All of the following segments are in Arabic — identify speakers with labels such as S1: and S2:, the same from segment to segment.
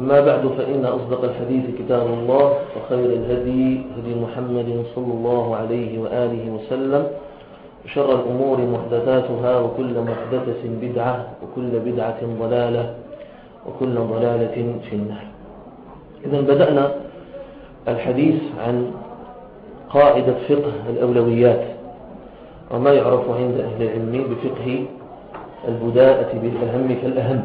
S1: أما بعد فإن أصدق الحديث كتاب الله وخير الهدي هدي محمد صلى الله عليه وآله وسلم وشر الأمور محدثاتها وكل محدثة بدعة وكل بدعة ضلالة وكل ضلالة في النار. إذا بدأنا الحديث عن قاعدة فقه الأولويات وما يعرف عند أهل العلم بفقه البداءة بالأهم فالأهم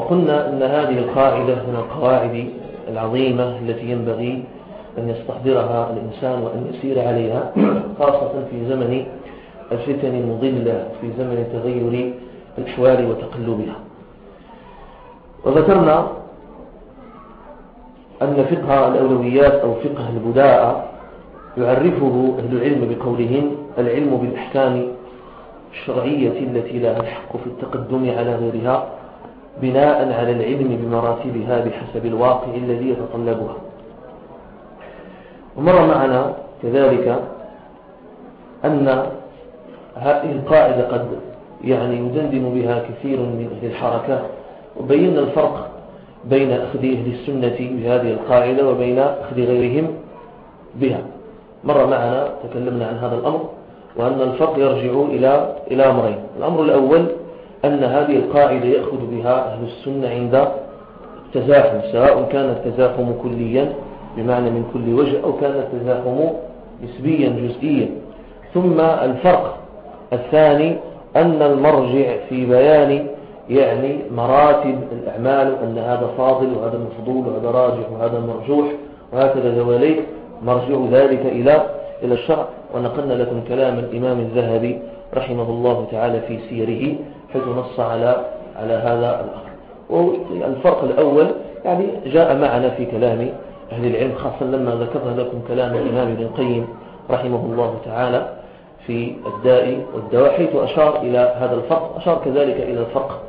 S1: وقلنا أن هذه القاعدة من القواعد العظيمة التي ينبغي أن يستحضرها الإنسان وأن يسير عليها خاصة في زمن الفتن المضلة في زمن تغير الأحوال وتقلبها. وذكرنا أن فقه الأولويات أو فقه البداءة يعرفه أهل العلم بقولهم العلم بالأحكام الشرعية التي لها الحق في التقدم على غيرها. بناء على العلم بمراتبها بحسب الواقع الذي يتطلبها. ومر معنا كذلك أن هذه القاعدة قد يعني يدندن بها كثير من أهل الحركة وبينا الفرق بين أخذ أهل السنة بهذه القاعدة وبين أخذ غيرهم بها. مر معنا تكلمنا عن هذا الأمر وأن الفرق يرجع إلى إلى أمرين. الأمر الأول أن هذه القاعدة يأخذ بها أهل السنة عند التزاحم سواء كان التزاحم كليا بمعنى من كل وجه أو كان التزاحم نسبيا جزئيا. ثم الفرق الثاني أن المرجع في بيان يعني مراتب الأعمال أن هذا فاضل وهذا مفضول وهذا راجح وهذا مرجوح وهكذا ذواليك مرجع ذلك إلى إلى الشرع. ونقلنا لكم كلام الإمام الذهبي رحمه الله تعالى في سيره. حيث نص على على هذا الأمر. والفرق الأول يعني جاء معنا في كلام أهل العلم خاصة لما ذكرنا لكم كلام الإمام ابن القيم رحمه الله تعالى في الداء والدواء حيث أشار إلى هذا الفرق أشار كذلك إلى الفرق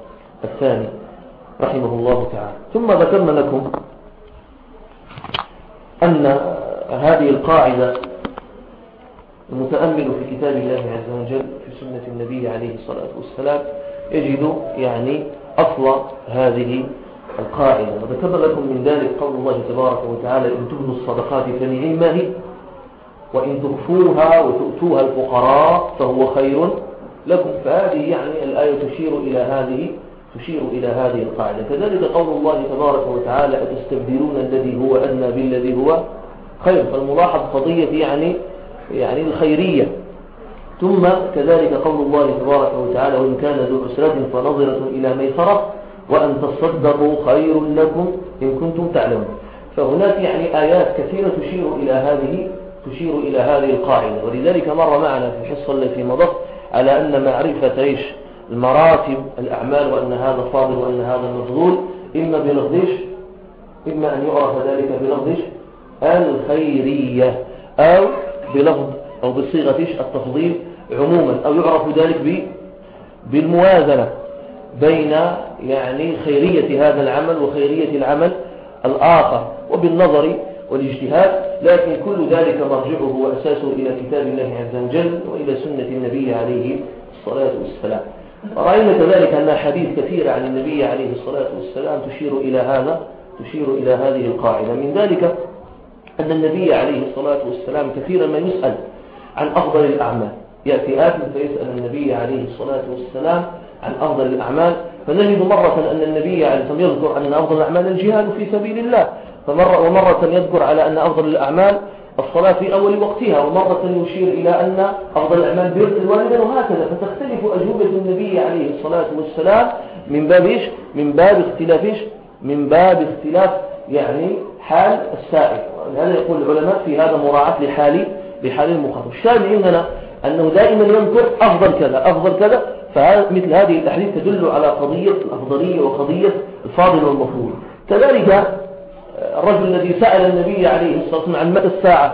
S1: الثاني رحمه الله تعالى. ثم ذكرنا لكم أن هذه القاعدة المتأمل في كتاب الله عز وجل في سنة النبي عليه الصلاة والسلام يجد يعني أصل هذه القاعدة وذكر لكم من ذلك قول الله تبارك وتعالى إن تبدوا الصدقات فنعما هي؟ وإن تخفوها وتؤتوها الفقراء فهو خير لكم. فهذه يعني الآية تشير إلى هذه تشير إلى هذه القاعدة. كذلك قول الله تبارك وتعالى أتستبدلون الذي هو أدنى بالذي هو خير. فالملاحظ قضية يعني يعني الخيرية. ثم كذلك قول الله تبارك وتعالى وإن كان ذو عسرة فنظرة إلى ميسرة وأن تصدقوا خير لكم إن كنتم تعلمون. فهناك يعني آيات كثيرة تشير إلى هذه تشير إلى هذه القاعدة. ولذلك مر معنا في الحصة التي مضت على أن معرفة إيش؟ المراتب الأعمال وأن هذا فاضل وأن هذا مفضول. إما بلفظ إما أن يعرف ذلك بلفظ الخيرية أو بلفظ أو بصيغة التفضيل عموما أو يعرف ذلك بالموازنة بين يعني خيرية هذا العمل وخيرية العمل الآخر وبالنظر والاجتهاد. لكن كل ذلك مرجعه وأساسه إلى كتاب الله عز وجل وإلى سنة النبي عليه الصلاة والسلام. ورأينا كذلك أن حديث كثيرة عن النبي عليه الصلاة والسلام تشير إلى هذا تشير إلى هذه القاعدة. من ذلك أن النبي عليه الصلاة والسلام كثيرا ما يسأل عن أفضل الأعمال. يأتي آت فيسأل النبي عليه الصلاة والسلام عن أفضل الأعمال. فنجد مرة أن النبي عليه والسلام يذكر أن أفضل الأعمال الجهاد في سبيل الله. فمرة ومرة يذكر على أن أفضل الأعمال الصلاة في أول وقتها ومرة يشير إلى أن أفضل الأعمال بر الوالدين وهكذا. فتختلف أجوبة النبي عليه الصلاة والسلام من باب إيش؟ من باب اختلاف إيش؟ من باب اختلاف يعني حال السائل. هذا يقول العلماء في هذا مراعاة لحال لحال المخاطب. الشاهد عندنا أنه دائما يذكر أفضل كذا أفضل كذا فمثل هذه الأحاديث تدل على قضية الأفضلية وقضية الفاضل والمفروض كذلك الرجل الذي سأل النبي عليه الصلاة والسلام عن متى الساعة؟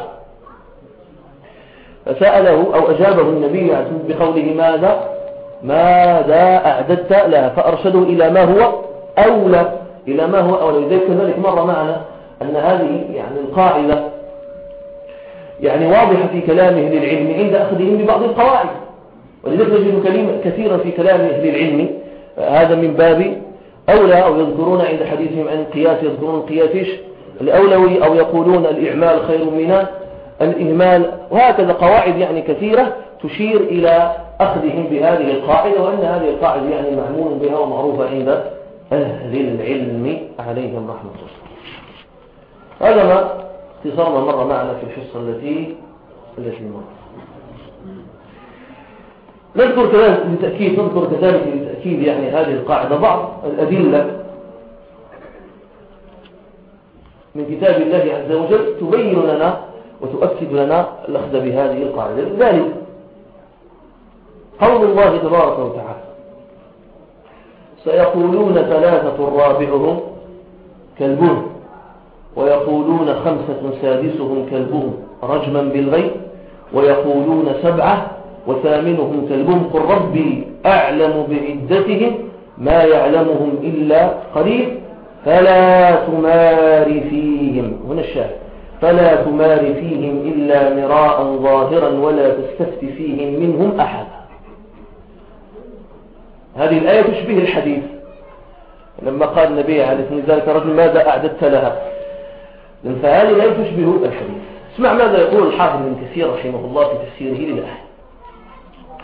S1: فسأله أو أجابه النبي بقوله ماذا؟ ماذا أعددت لها؟ فأرشده إلى ما هو أولى إلى ما هو أولى. لذلك كذلك مر معنا أن هذه يعني القاعدة يعني واضحة في كلام أهل العلم عند أخذهم ببعض القواعد. ولذلك نجد كلمة كثيرا في كلام أهل العلم هذا من باب أولى أو يذكرون عند حديثهم عن القياس يذكرون القياس الأولوي أو يقولون الإعمال خير من الإهمال. وهكذا قواعد يعني كثيرة تشير إلى أخذهم بهذه القاعدة وأن هذه القاعدة يعني معمول بها ومعروفة عند أهل العلم عليهم رحمة الله. هذا ما اختصار ما مر معنا في الحصة التي التي مرت. نذكر كذلك بالتأكيد نذكر كذلك بالتأكيد يعني هذه القاعدة. بعض الأدلة من كتاب الله عز وجل تبين لنا وتؤكد لنا الأخذ بهذه القاعدة. لذلك قول الله تبارك وتعالى سيقولون ثلاثة رابعهم كلبهم ويقولون خمسة سادسهم كلبهم رجما بالغيب ويقولون سبعة وثامنهم كلبهم قل ربي أعلم بعدتهم ما يعلمهم إلا قليل فلا تمار فيهم هنا الشاهد فلا تمار فيهم إلا مراء ظاهرا ولا تستفت فيهم منهم أحدا. هذه الآية تشبه الحديث لما قال النبي عليه الصلاة والسلام ذلك رجل ماذا أعددت لها؟ فهذه الآية تشبه الحديث. اسمع ماذا يقول الحافظ ابن كثير رحمه الله في تفسيره للآية.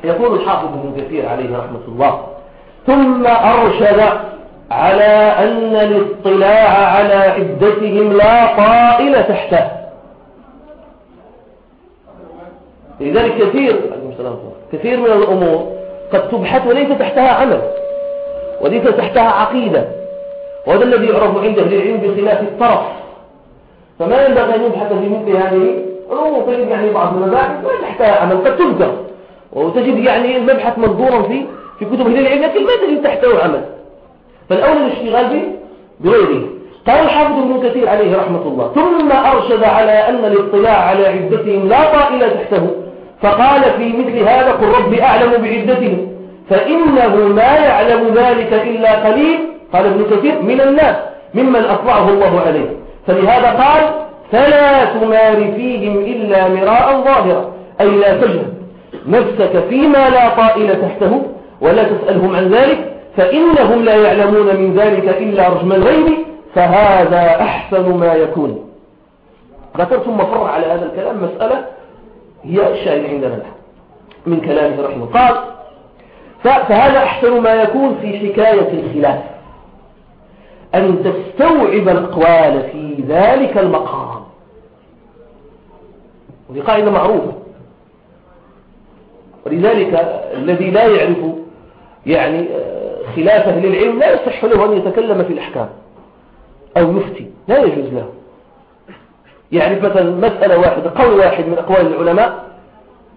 S1: يقول الحافظ ابن كثير عليه رحمة الله ثم أرشد على أن الاطلاع على عدتهم لا طائل تحته. لذلك كثير كثير من الأمور قد تبحث وليس تحتها عمل وليس تحتها عقيدة وهذا الذي يعرف عند أهل العلم بخلاف الطرف. فما ينبغي أن يبحث في مثل هذه الأمور تجد يعني بعض المباحث ما تحتها عمل قد تذكر وتجد يعني المبحث منظورا في في كتب أهل العلم لكن ما تجد تحته عمل فالأولى الاشتغال بغيره. قال الحافظ ابن كثير عليه رحمة الله ثم أرشد على أن الاطلاع على عدتهم لا طائل تحته. فقال في مثل هذا قل ربي أعلم بعدتهم فإنه ما يعلم ذلك إلا قليل. قال ابن كثير من الناس ممن أطلعه الله عليه. فلهذا قال فلا تمار فيهم إلا مراء ظاهرا أي لا تجهد نفسك فيما لا طائل تحته ولا تسألهم عن ذلك فإنهم لا يعلمون من ذلك إلا رجم الغيب فهذا أحسن ما يكون. ذكر ثم فرع على هذا الكلام مسألة هي الشاهد عندنا من كلامه رحمه قال فهذا أحسن ما يكون في حكاية الخلاف. أن تستوعب الأقوال في ذلك المقام. وهي قاعدة معروفة ولذلك الذي لا يعرف يعني خلاف أهل العلم لا يصح له أن يتكلم في الأحكام أو يفتي لا يجوز له. يعني مثلا مسألة واحدة قول واحد من أقوال العلماء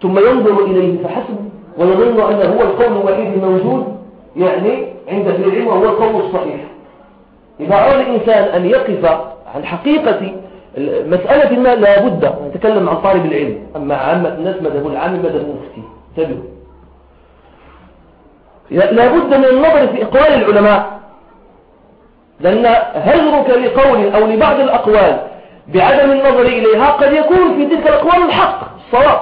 S1: ثم ينظر إليه فحسب ويظن أنه هو القول الوحيد الموجود يعني عند أهل العلم وهو القول الصحيح. إذا أراد الإنسان أن يقف عن حقيقة مسألة ما لا بد أن يتكلم عن طالب العلم. أما عامة الناس مذهب العام مذهب المفتي لا بد من النظر في أقوال العلماء. لأن هجرك لقول أو لبعض الأقوال بعدم النظر إليها قد يكون في تلك الأقوال الحق الصواب.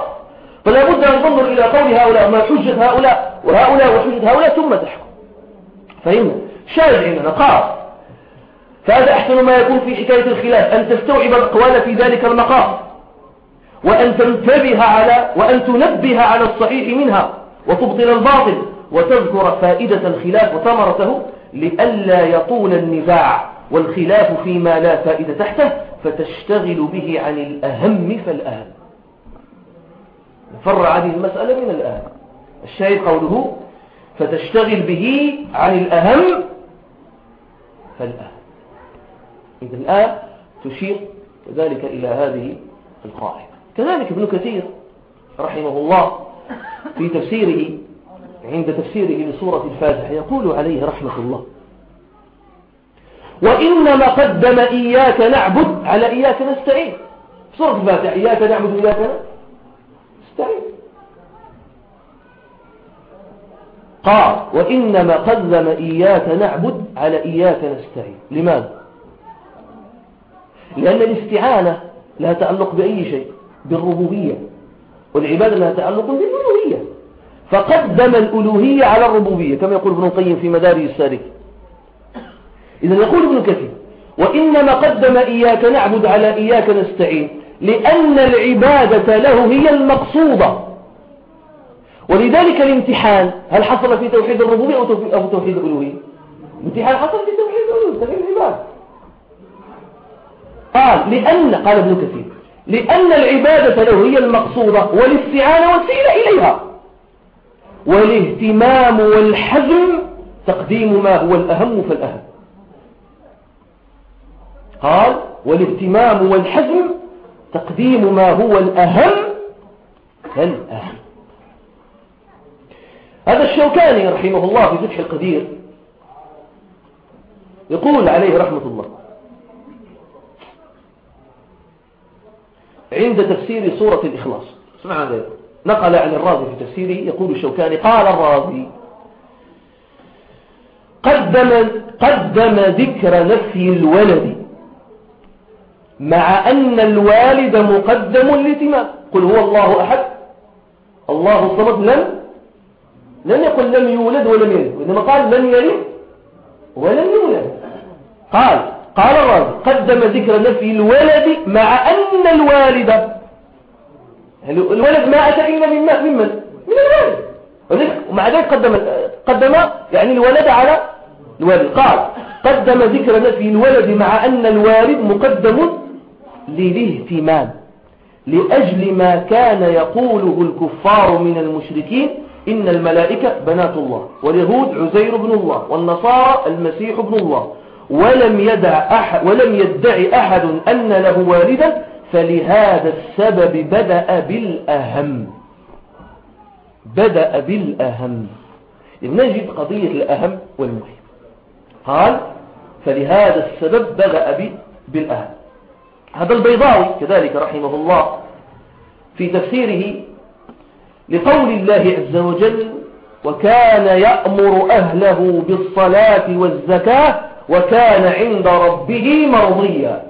S1: فلا بد أن تنظر إلى قول هؤلاء ما حجة هؤلاء وهؤلاء وحجة هؤلاء ثم تحكم. فهمنا؟ شاهد عندنا قال فهذا أحسن ما يكون في حكاية الخلاف أن تستوعب الأقوال في ذلك المقام وأن تنتبه على وأن تنبه على الصحيح منها وتبطل الباطل وتذكر فائدة الخلاف وثمرته لئلا يطول النزاع والخلاف فيما لا فائدة تحته فتشتغل به عن الأهم فالأهم. فرع هذه المسألة من الآن الشاهد قوله فتشتغل به عن الأهم فالأهم. إذا الآن تشير ذلك إلى هذه القاعدة. كذلك ابن كثير رحمه الله في تفسيره عند تفسيره لسورة الفاتحة يقول عليه رحمة الله وإنما قدم إياك نعبد على إياك نستعين. سورة الفاتحة إياك نعبد وإياك نستعين قال وإنما قدم إياك نعبد على إياك نستعين لماذا؟ لأن الاستعانة لها تعلق بأي شيء بالربوبية. والعبادة لها تعلق بالألوهية فقدم الألوهية على الربوبية كما يقول ابن القيم في مدارج السالك إذا يقول ابن كثير وإنما قدم إياك نعبد على إياك نستعين لأن العبادة له هي المقصودة. ولذلك الامتحان هل حصل في توحيد الربوبية أو توحيد الألوهية؟ الامتحان حصل في توحيد الألوهية توحيد العبادة. قال لأن قال ابن كثير لأن العبادة له هي المقصودة والاستعانة وسيلة إليها. والاهتمام والحزم تقديم ما هو الأهم فالأهم قال والاهتمام والحزم تقديم ما هو الأهم فالأهم هذا الشوكاني رحمه الله في فتح القدير يقول عليه رحمة الله عند تفسير سورة الإخلاص. نقل عن الرازي في تفسيره يقول الشوكاني قال الرازي قدم, قدم ذكر نفي الولد مع أن الوالد مقدم للاتمام قل هو الله أحد؟ الله الصمد لم لم يقل لم يولد ولم يلد وإنما قال لم يلد ولم يولد. قال قال الرازي قدم ذكر نفي الولد مع أن الوالد الولد ما أتى إلا من من من الوالد. ومع ذلك قدم قدم يعني الولد على الوالد. قال قدم ذكر نفي الولد مع أن الوالد مقدم للاهتمام لأجل ما كان يقوله الكفار من المشركين إن الملائكة بنات الله واليهود عزير بن الله والنصارى المسيح بن الله. ولم يدع أحد ولم يدعي أحد أن له والدا فلهذا السبب بدأ بالأهم. بدأ بالأهم. نجد قضية الأهم والمهم. قال فلهذا السبب بدأ بالأهم. هذا البيضاوي كذلك رحمه الله في تفسيره لقول الله عز وجل وكان يأمر أهله بالصلاة والزكاة وكان عند ربه مرضيا.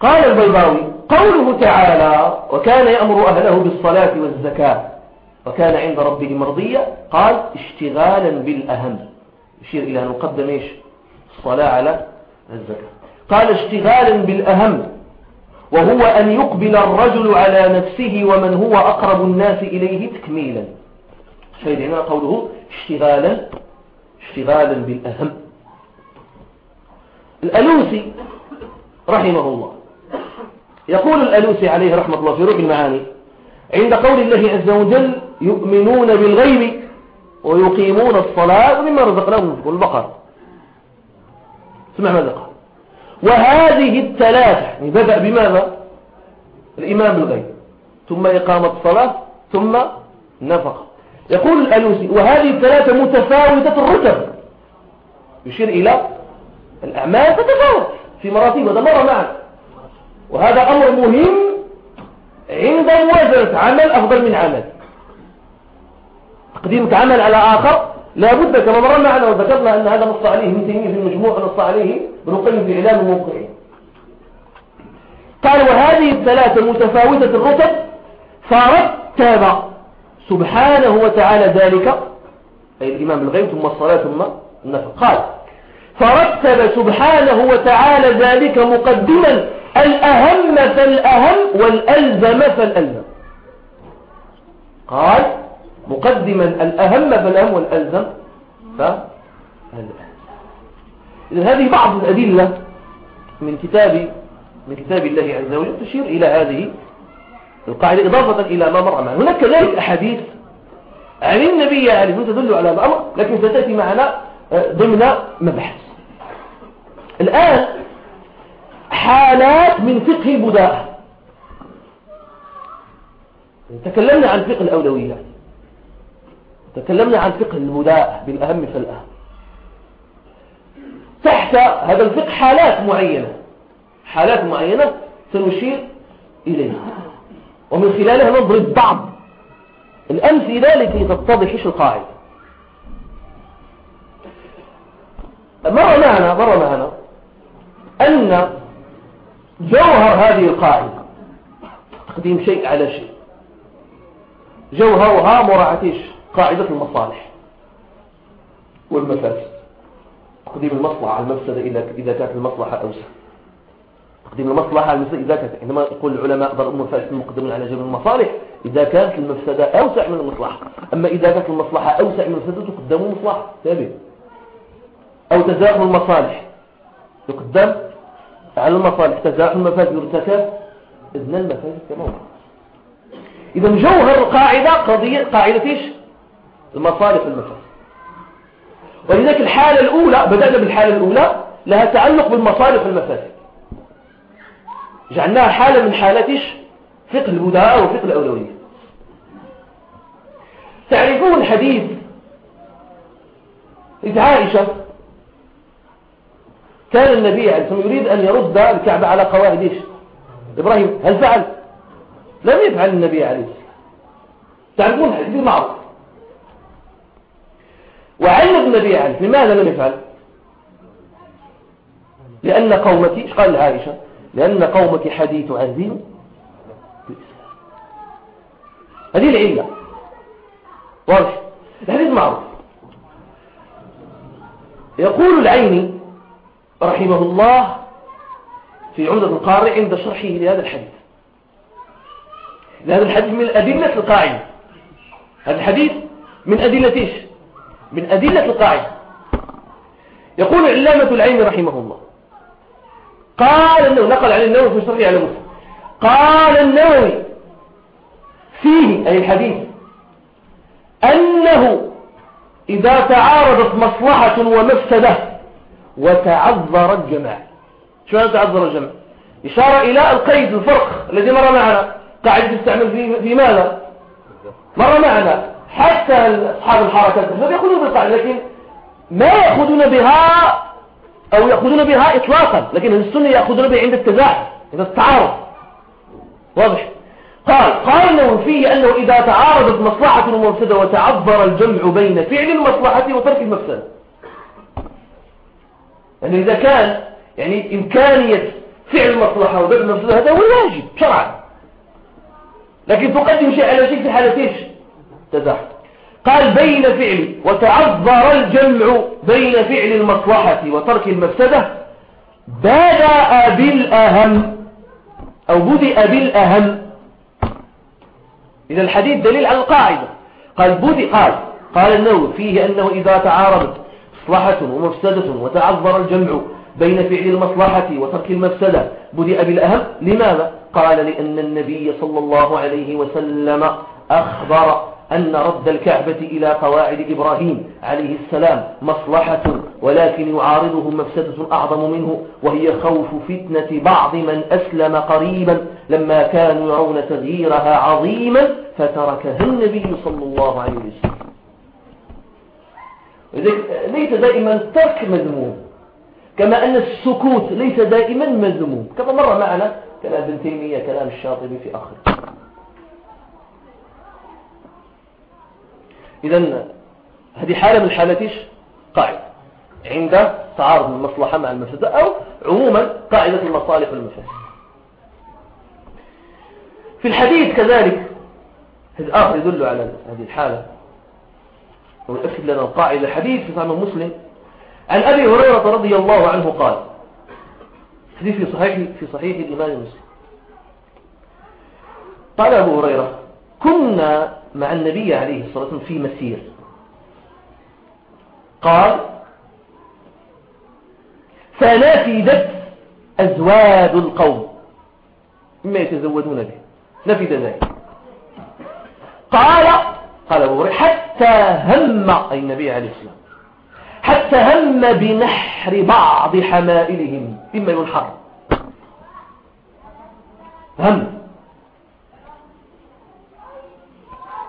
S1: قال البيضاوي قوله تعالى وكان يأمر أهله بالصلاة والزكاة وكان عند ربه مرضيا. قال اشتغالا بالأهم. يشير إلى أن نقدم إيش؟ الصلاة على الزكاة. قال اشتغالا بالأهم وهو أن يقبل الرجل على نفسه ومن هو أقرب الناس إليه تكميلا. شاهد هنا قوله اشتغالا اشتغالا بالأهم. الألوسي رحمه الله. يقول الألوسي عليه رحمة الله في روح المعاني عند قول الله عز وجل يؤمنون بالغيب ويقيمون الصلاة ومما رزقناهم والبقر سمع ماذا قال؟ وهذه الثلاثة يعني بدأ بماذا؟ الإمام بالغيب. ثم إقامة الصلاة ثم نفقة يقول الألوسي وهذه الثلاثة متفاوتة الرتب يشير إلى الأعمال تتفاوت في مراتب هذا مرة معنا وهذا أمر مهم عند موازنة عمل أفضل من عمل. تقديمك عمل على آخر لا بد كما مرنا معنا وذكرنا أن هذا نص عليه من تيمية في المجموع ونص عليه ابن القيم في إعلام الموقعين قال وهذه الثلاثة متفاوتة الرتب فرتب سبحانه وتعالى ذلك أي الإمام الغيب ثم الصلاة ثم النفق قال فرتب سبحانه وتعالى ذلك مقدما الأهم فالأهم والألزم فالألزم. قال مقدما الأهم فالأهم والألزم فالألزم. إذن هذه بعض الأدلة من كتاب من كتاب الله عز وجل تشير إلى هذه القاعدة إضافة إلى ما مر معنا. هناك كذلك أحاديث عن النبي عليه تدل على الأمر لكن ستأتي معنا آه، ضمن مبحث. الآن حالات من فقه البداء تكلمنا عن فقه الأولويات تكلمنا عن فقه البداء بالأهم فالأهم تحت هذا الفقه حالات معينة. حالات معينة سنشير إليها. ومن خلالها نضرب بعض. الأمثلة لكي تتضح القاعدة. مر معنا مر معنا أن جوهر هذه القاعدة تقديم شيء على شيء. جوهرها مراعاة قاعدة المصالح والمفاسد. تقديم المصلحة على المفسدة إذا كانت المصلحة أوسع. تقديم المصلحة على المفسدة إذا كانت عندما يقول العلماء ضرب المفاسد مقدم على جميع المصالح إذا كانت المفسدة أوسع من المصلحة. أما إذا كانت المصلحة أوسع من المفسدة تقدم المصلحة. ثابت أو تزاحم المصالح. يقدم على المصالح. تزاحم المفاسد. يرتكب إذن المفاسد كما إذا جوهر القاعدة قضية قاعدة إيش؟ المصالح والمفاسد ولذلك الحالة الأولى بدأنا بالحالة الأولى لها تعلق بالمصالح والمفاسد جعلناها حالة من حالات فقه البدهاء وفقه الأولوية. تعرفون الحديث إذ عائشة؟ كان النبي عليه الصلاة يريد أن يرد الكعبة على قواعد إبراهيم. هل فعل؟ لم يفعل النبي عليه الصلاة تعرفون الحديث معروف. وعلم النبي عليه لماذا لم يفعل؟ لأن قومتي قال لعائشة؟ لأن قومك حديث عهد هذه العلة. واضح؟ الحديث معروف. يقول العيني رحمه الله في عمدة القارئ عند شرحه لهذا الحديث. هذا الحديث من أدلة القاعدة. هذا الحديث من أدلة إيش؟ من أدلة القاعدة. يقول علامة العين رحمه الله. قال النووي نقل عن النووي في شرحه على مسلم. قال النووي فيه أي الحديث أنه إذا تعارضت مصلحة ومفسدة وتعذر الجمع شو يعني تعذر الجمع إشارة إلى القيد الفرق الذي مر معنا. قاعد تستعمل في, في ماذا؟ مر معنا. حتى أصحاب الحركات يأخذون بالقاعدة لكن ما يأخذون بها أو يأخذون بها إطلاقا لكن السنة يأخذون بها عند التزاحم عند التعارض. واضح؟ قال قال انه فيه أنه إذا تعارضت مصلحة ومفسدة وتعذر الجمع بين فعل المصلحة وترك المفسدة يعني إذا كان يعني إمكانية فعل المصلحة وترك المفسدة هذا هو الواجب شرعا. لكن تقدم شيء على شيء في حالة إيش تزاحم قال بين فعل وتعذر الجمع بين فعل المصلحة وترك المفسدة بدأ بالأهم أو بدأ بالأهم. إذا الحديث دليل على القاعدة. قال بدأ قال قال النووي فيه أنه إذا تعارضت مصلحة ومفسدة وتعذر الجمع بين فعل المصلحة وترك المفسدة بدأ بالأهم. لماذا؟ قال لأن النبي صلى الله عليه وسلم أخبر أن رد الكعبة إلى قواعد إبراهيم عليه السلام مصلحة ولكن يعارضه مفسدة أعظم منه وهي خوف فتنة بعض من أسلم قريبا. لما كانوا يرون تغييرها عظيما فتركها النبي صلى الله عليه وسلم. ليس دائما ترك مذموم كما أن السكوت ليس دائما مذموم. كما مر معنا كلام ابن تيمية كلام الشاطبي في آخر إذا هذه حالة من حالتيش قاعدة. عند تعارض المصلحة مع المفسدة أو عموما قاعدة المصالح والمفاسد. في الحديث كذلك هذا آخر يدل على هذه الحالة. ويؤكد لنا القاعدة الحديث في فهم مسلم. عن أبي هريرة رضي الله عنه قال حديث في صحيح في صحيح الإمام مسلم. قال أبو هريرة كنا مع النبي عليه الصلاة والسلام في مسير. قال فنفدت أزواج القوم. مما يتزودون به. نفد ذلك. قال قال أبو هريرة حتى هم أي النبي عليه الصلاة حتى هم بنحر بعض حمائلهم مما ينحر. هم.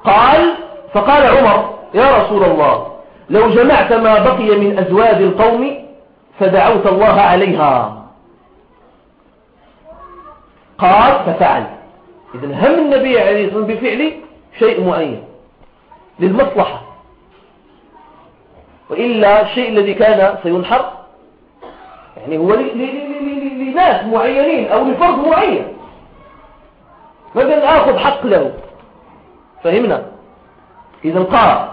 S1: قال فقال عمر يا رسول الله لو جمعت ما بقي من أزواج القوم فدعوت الله عليها. قال ففعل. إذن هم النبي عليه الصلاة والسلام بفعل شيء معين للمصلحة. وإلا الشيء الذي كان سينحر يعني هو لناس معينين أو لفرد معين. مثلا آخذ حق له. فهمنا. إذا قال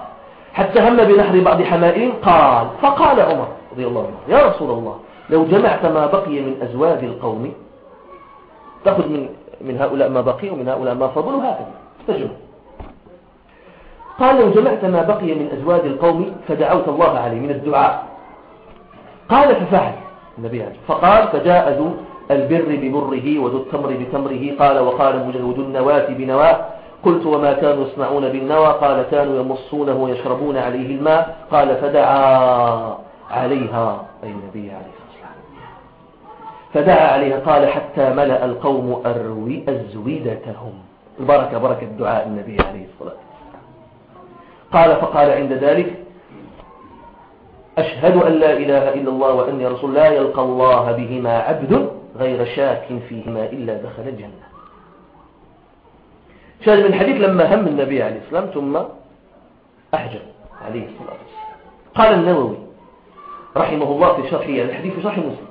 S1: حتى هم بنحر بعض حمائل قال فقال عمر رضي الله عنه يا رسول الله لو جمعت ما بقي من أزواج القوم تأخذ من من هؤلاء ما بقي ومن هؤلاء ما فضل هكذا استجمع قال لو جمعت ما بقي من أزواج القوم فدعوت الله عليه من الدعاء. قال ففعل. النبي عليه فقال فجاء ذو البر ببره وذو التمر بتمره قال وقال مجهود النواة بنواة. قلت وما كانوا يصنعون بالنوى قال كانوا يمصونه ويشربون عليه الماء قال فدعا عليها أي النبي عليه الصلاة والسلام. فدعا عليها قال حتى ملأ القوم أروي أزويدتهم. البركة بركة دعاء النبي عليه الصلاة والسلام. قال فقال عند ذلك أشهد أن لا إله إلا الله وأني رسول لا يلقى الله بهما عبد غير شاك فيهما إلا دخل الجنة. شاهد من الحديث لما هم النبي عليه السلام ثم أحجب عليه الصلاة والسلام قال النووي رحمه الله في شرحه الحديث في شرح مسلم.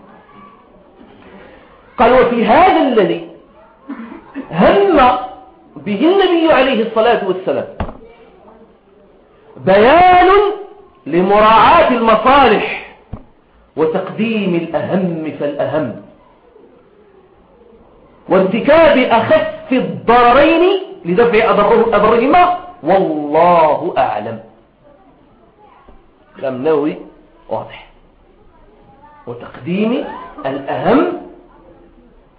S1: قال وفي هذا الذي هم به النبي عليه الصلاة والسلام بيان لمراعاة المصالح وتقديم الأهم فالأهم وارتكاب أخف الضررين لدفع أضرهما والله أعلم. كلام نووي واضح. وتقديم الأهم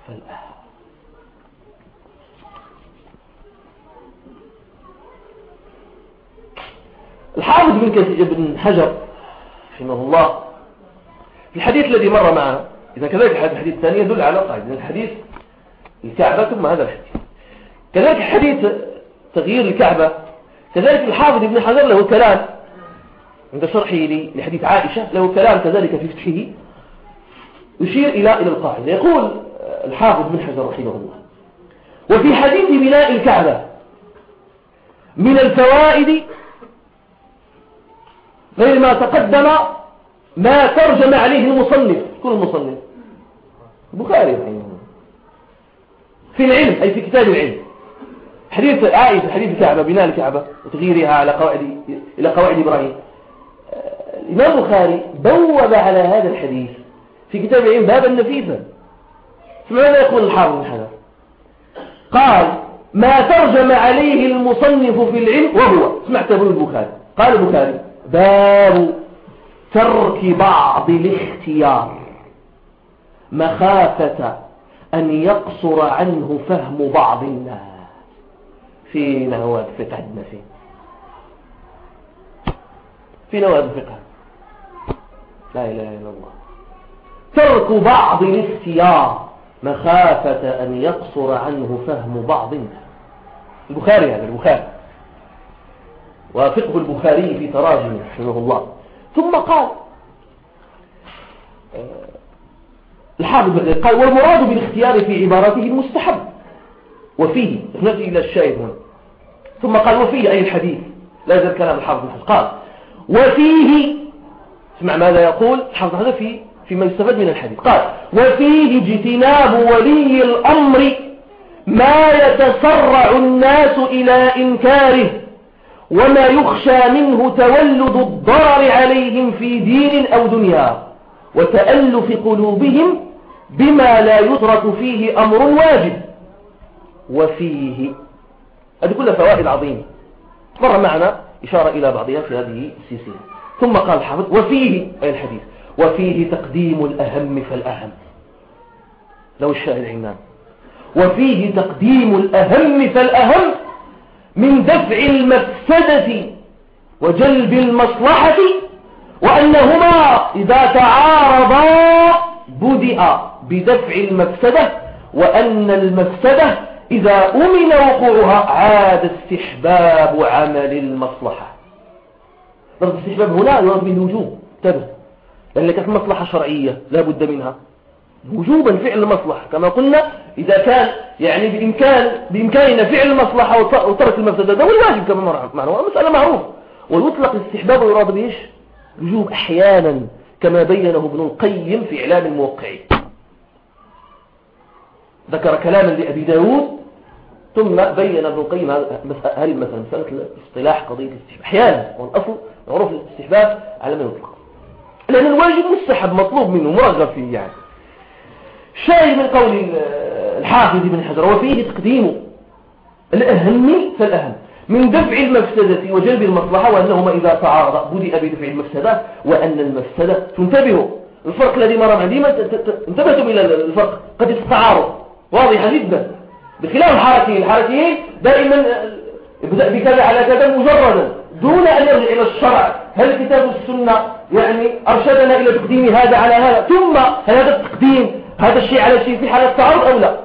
S1: فالأهم. الحافظ بن حجر رحمه الله في الحديث الذي مر معنا إذا كذلك الحديث الثاني يدل على قاعدة الحديث الكعبة ثم هذا الحديث. كذلك حديث تغيير الكعبة كذلك الحافظ ابن حجر له كلام. عند شرحه لحديث عائشة له كلام كذلك في فتحه. يشير إلى إلى القاعدة. يقول الحافظ ابن حجر رحمه الله وفي حديث بناء الكعبة من الفوائد غير ما تقدم ما ترجم عليه المصنف. كل المصنف. البخاري في العلم أي في كتاب العلم. حديث عائشة حديث الكعبة بناء الكعبة وتغييرها على قواعد إلى قواعد إبراهيم. الإمام البخاري بوب على هذا الحديث في كتاب العلم بابا نفيسا ماذا يقول الحافظ حجر قال ما ترجم عليه المصنف في العلم وهو سمعت ابن البخاري. قال البخاري باب ترك بعض الاختيار. مخافة أن يقصر عنه فهم بعض الناس. في نواد الفقه عندنا فين في نواد الفقه لا إله إلا الله. ترك بعض الاختيار مخافة أن يقصر عنه فهم بعض. الناس البخاري هذا البخاري. وفقه البخاري في تراجمه رحمه الله. ثم قال الحافظ قال والمراد بالاختيار في عبارته المستحب. وفيه نجي إلى الشاهد هنا. ثم قال وفيه أي الحديث؟ لا يزال كلام الحافظ قال وفيه اسمع ماذا يقول الحافظ هذا في فيما يستفاد من الحديث. قال وفيه اجتناب ولي الأمر ما يتسرع الناس إلى إنكاره وما يخشى منه تولد الضرر عليهم في دين أو دنيا وتألف قلوبهم بما لا يترك فيه أمر واجب. وفيه هذه كلها فوائد عظيمة. مر معنا إشارة إلى بعضها في هذه السلسلة. ثم قال الحافظ وفيه أي الحديث وفيه تقديم الأهم فالأهم. لو الشاهد عندنا وفيه تقديم الأهم فالأهم من دفع المفسدة وجلب المصلحة وأنهما إذا تعارضا بدأ بدفع المفسدة وأن المفسدة إذا أمن وقوعها عاد استحباب عمل المصلحة. ضرب الاستحباب هنا يراد به الوجوب. انتبه. لأن كانت مصلحة شرعية لا بد منها. وجوبا فعل المصلحة. كما قلنا إذا كان يعني بإمكان بإمكاننا فعل المصلحة وترك المفسدة ده والواجب كما معنا مسألة معروفة. ويطلق الاستحباب ويراد به وجوب أحيانا كما بينه ابن القيم في إعلام الموقعين. ذكر كلاما لأبي داود ثم بين ابن القيم هل مثلا مسألة اصطلاح قضية الاستحباب أحيانا والأصل معروف الاستحباب على ما يطلق. لأن الواجب مستحب مطلوب منه مرغب فيه يعني. شاهد من قول الحافظ ابن حجر وفيه تقديم الأهم فالأهم. من دفع المفسدة وجلب المصلحة وأنهما إذا تعارضا بدأ بدفع المفسدة وأن المفسدة تنتبه. الفرق الذي مر ديما انتبهتم إلى الفرق قد التعارض واضحة جدا. بخلاف الحركي الحركي دائما يبدأ بكذا على كذا مجردا دون أن يرجع إلى الشرع. هل الكتاب والسنة يعني أرشدنا إلى تقديم هذا على هذا؟ ثم هل هذا التقديم هذا الشيء على شيء في حالة تعارض أو لا؟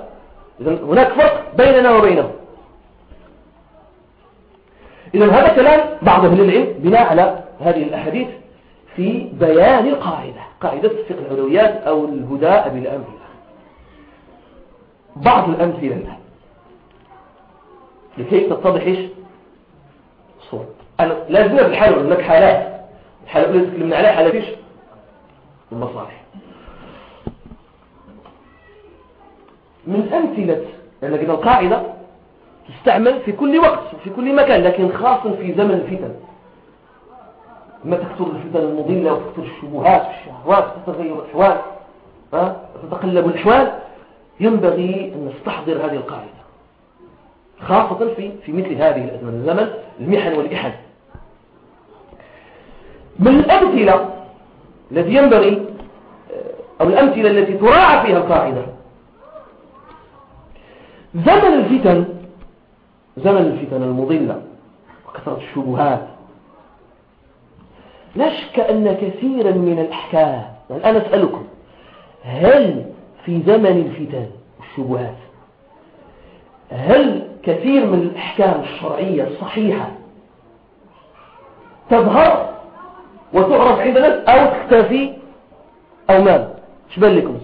S1: إذن هناك فرق بيننا وبينهم. إذا هذا كلام بعض أهل العلم بناء على هذه الأحاديث في بيان القاعدة قاعدة فقه الأولويات أو الهداء بالأمثلة بعض الأمثلة الآن لكي تتضح إيش؟ صورة أنا لازم بالحالة هناك حالات. الحالة اللي تكلمنا عليها حالات إيش؟ المصالح. من أمثلة لأن كده القاعدة تستعمل في كل وقت وفي كل مكان لكن خاصة في زمن الفتن. ما تكثر الفتن المضلة وتكثر الشبهات والشهوات وتتغير الأحوال تتقلب الأحوال. ينبغي أن نستحضر هذه القاعدة. خاصة في في مثل هذه الأزمنة زمن المحن والإحن. من الأمثلة التي ينبغي أو الأمثلة التي تراعى فيها القاعدة. زمن الفتن زمن الفتن المضلة وكثرة الشبهات. لا شك أن كثيرا من الأحكام. الآن أسألكم هل في زمن الفتن والشبهات هل كثير من الأحكام الشرعية الصحيحة تظهر وتعرف عند الناس أو تختفي أو ماذا شبال لكم؟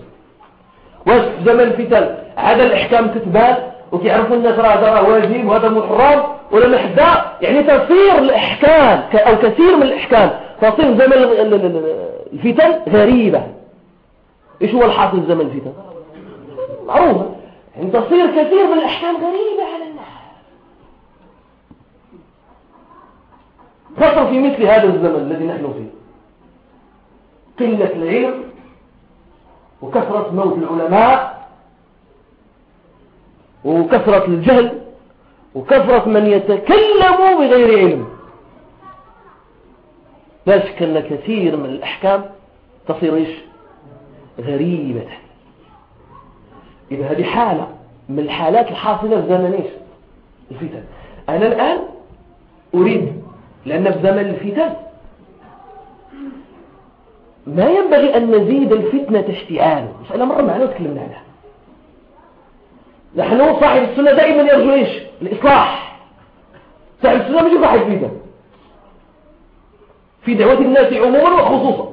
S1: واش في زمن الفتن؟ هذا الأحكام تتبات وكيعرفوا الناس راه هذا واجب وهذا محرم ولا محدا يعني تصير الأحكام أو كثير من الأحكام تصير زمن الفتن غريبة. إيش هو الحاصل زمن الفتن؟ معروفة يعني تصير كثير من الأحكام غريبة على الناس. خاصة في مثل هذا الزمن الذي نحن فيه. قلة العلم وكثرة موت العلماء وكثرة الجهل وكثرة من يتكلم بغير علم. لا شك أن كثير من الأحكام تصير إيش؟ غريبة. إذا هذه حالة من الحالات الحاصلة في زمن إيش؟ الفتن. أنا الآن أريد لأن في زمن الفتن ما ينبغي أن نزيد الفتنة اشتعالا مسألة مرة معنا وتكلمنا عنها. نحن صاحب السنة دائما يرجو إيش؟ الإصلاح. صاحب السنة مش صاحب فتن في دعوة الناس عموما وخصوصا.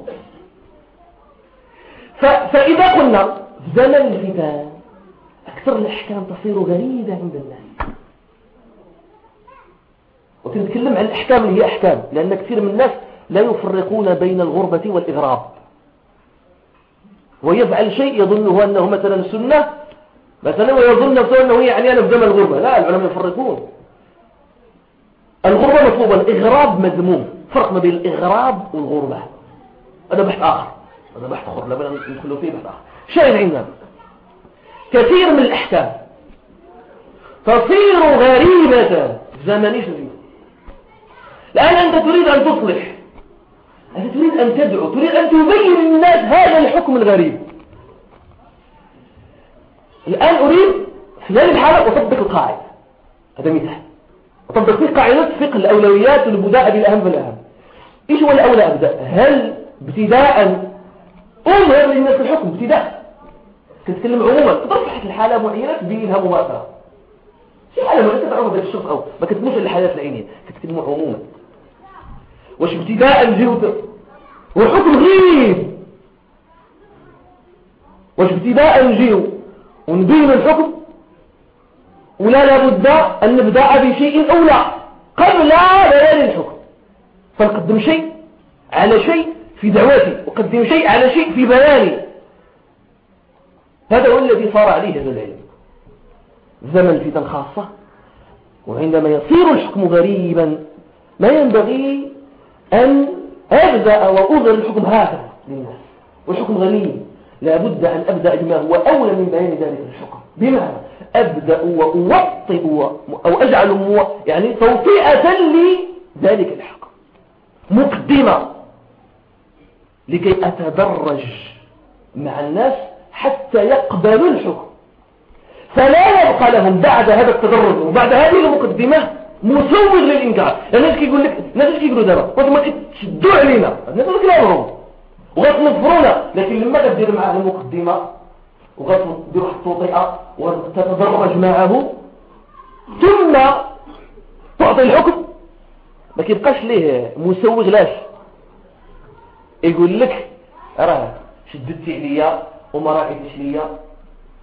S1: فإذا قلنا في زمن الفتن أكثر الأحكام تصير غريبة عند الناس. وتتكلم عن الأحكام اللي هي أحكام لأن كثير من الناس لا يفرقون بين الغربة والإغراب. ويفعل شيء يظنه أنه مثلا سنة مثلا ويظن نفسه أنه يعني أنا في زمن الغربة. لا العلماء يفرقون. الغربة مطلوبة الإغراب مذموم. فرق ما بين الإغراب والغربة. هذا بحث آخر. هذا بحث آخر. لا ندخل فيه بحث آخر. شيء عندنا كثير من الأحكام. تصير غريبة في زمن فيه الآن أنت تريد أن تصلح. أنت تريد أن تدعو. تريد أن تبين للناس هذا الحكم الغريب. الآن أريد هذه الحالة أطبق القاعدة. هذا مثال. أطبق فيه قاعدة فقه الأولويات والبداء بالأهم فالأهم إيش هو الأولى أبدأ؟ هل ابتداء أظهر للناس الحكم ابتداء. تتكلم عموما تصلح الحالة معينة بينها مباشرة. في حالة ما تتعرض بالشوف أو ما كتبوش الحالات العينية. كتكلموا عموما. واش ابتداء نجيو وحكم غريب واش ابتداء نجيو ونبين الحكم. ولا لابد أن نبدأ بشيء أولى قبل بيان الحكم. فنقدم شيء على شيء في دعوتي وقدم شيء على شيء في بياني. هذا هو الذي صار عليه هذا العلم. زمن الفتن خاصة وعندما يصير الحكم غريبا ما ينبغي أن أبدأ وأظهر الحكم هكذا للناس. والحكم غريب. لابد أن أبدأ بما هو أولى من بيان ذلك الحكم. بمعنى أبدأ وأوطئ أو أجعل يعني توطئة لذلك الحكم. مقدمة. لكي أتدرج مع الناس حتى يقبلوا الحكم. فلا يبقى لهم بعد هذا التدرج وبعد هذه المقدمة مسوغ للإنكار. الناس كيقول لك الناس كيقولوا دابا وأنتم تشدوا علينا. الناس كيقولوا وغتنفرونا. لكن لما تدير معاه المقدمة وغتدير واحد التوطئة وتتدرج معه ثم تعطي الحكم. ما كيبقاش ليه مسوغ لاش. يقول لك راه شددتي عليا وما راعيتش ليا؟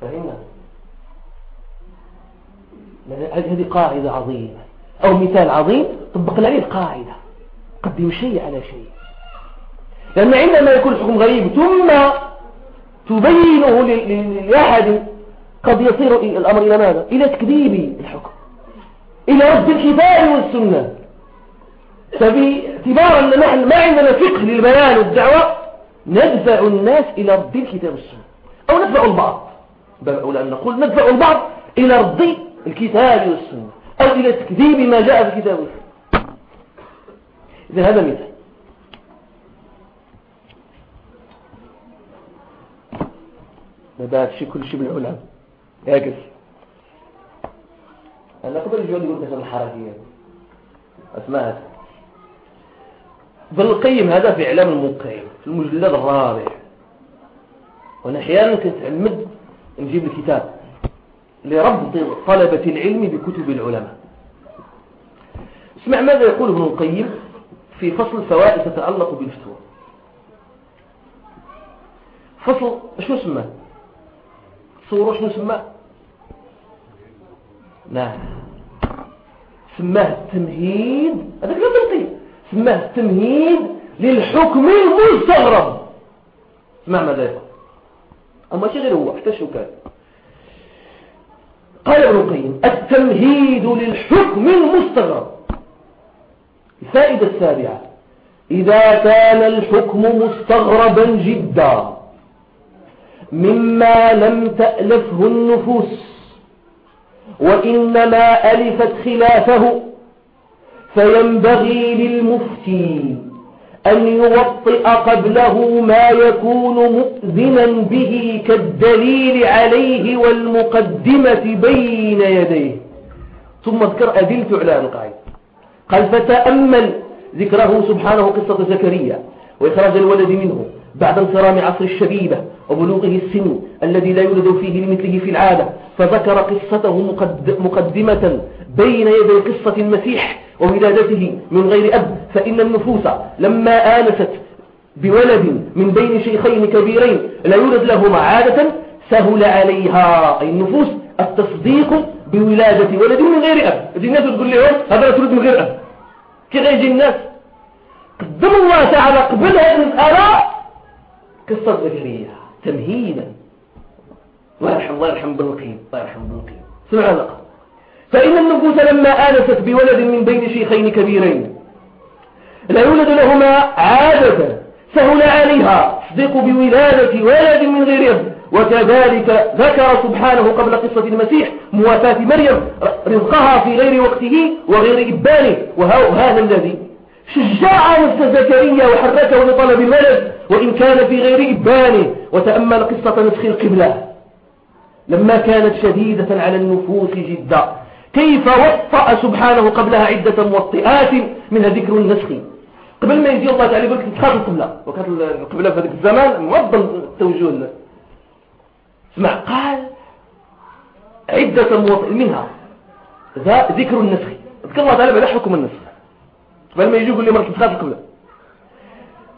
S1: فهمنا؟ هذه قاعدة عظيمة. أو مثال عظيم طبق عليه القاعدة. قدم شيء على شيء. لأن عندما يكون الحكم غريب ثم تبينه لأحد قد يصير الأمر إلى ماذا؟ إلى تكذيب الحكم. إلى رد الكتاب والسنة. فباعتبار أن نحن ما عندنا فقه للبيان والدعوة ندفع الناس إلى رد الكتاب والسنة. أو ندفع البعض. أولى أن نقول ندفع البعض إلى رد الكتاب والسنة أو إلى تكذيب ما جاء في الكتاب والسنة. إذا هذا مثال. بعد شيء كل شيء بالعلم هكذا أنا قبل الجوال يقول مثلا الحركية. أسمعت ابن القيم هذا في إعلام الموقعين في المجلد الرابع. وأنا أحيانا كنت نجيب الكتاب لربط طلبة العلم بكتب العلماء. اسمع ماذا يقول ابن القيم في فصل فوائد تتعلق بالفتوى. فصل شو اسمه؟ صورة شنو سماه نعم. سماه التمهيد هذا كلام القيم سماه التمهيد للحكم المستغرب. اسمع ماذا يقول؟ أما شيء غير هو حتى كان؟ قال ابن القيم التمهيد للحكم المستغرب. الفائدة السابعة إذا كان الحكم مستغربا جدا مما لم تألفه النفوس وإنما ألفت خلافه فينبغي للمفتي أن يوطئ قبله ما يكون مؤذنا به كالدليل عليه والمقدمة بين يديه. ثم اذكر أدلت على القاعدة قال فتأمل ذكره سبحانه قصة زكريا وإخراج الولد منه بعد انصرام عصر الشبيبة وبلوغه السن الذي لا يولد فيه لمثله في العادة فذكر قصته مقدمة بين يدي قصة المسيح وولادته من غير أب فإن النفوس لما آنست بولد من بين شيخين كبيرين لا يولد لهما عادة سهل عليها. أي النفوس التصديق بولادة ولد من غير أب. الناس تقول لهم هذا تولد من غير أب. كيف يجي الناس؟ قدم الله تعالى قبل هذه المسألة قصة زكريا تمهيدا. الله يرحم الله يرحم ابن القيم الله يرحم ابن القيم سمع هذا فإن النفوس لما آنست بولد من بين شيخين كبيرين لا يولد لهما عادة سهل عليها تصديق بولادة ولد من غير أب وكذلك ذكر سبحانه قبل قصة المسيح موافاة مريم رزقها في غير وقته وغير إبانه. وهذا الذي شجاع نفس زكريا وحركه لطلب الولد وإن كان في غير إبانه. وتأمل قصة نسخ القبلة. لما كانت شديدة على النفوس جدا. كيف وطأ سبحانه قبلها عدة موطئات منها ذكر النسخ. قبل ما يجي الله تعالى يقول لك تخاف القبلة. وكانت القبلة في ذلك الزمان موضل التوجه اسمع قال عدة موطئ منها ذكر النسخ. ذكر الله تعالى بلا حكم النسخ. قبل ما يجي يقول لي مرة تخاف القبلة.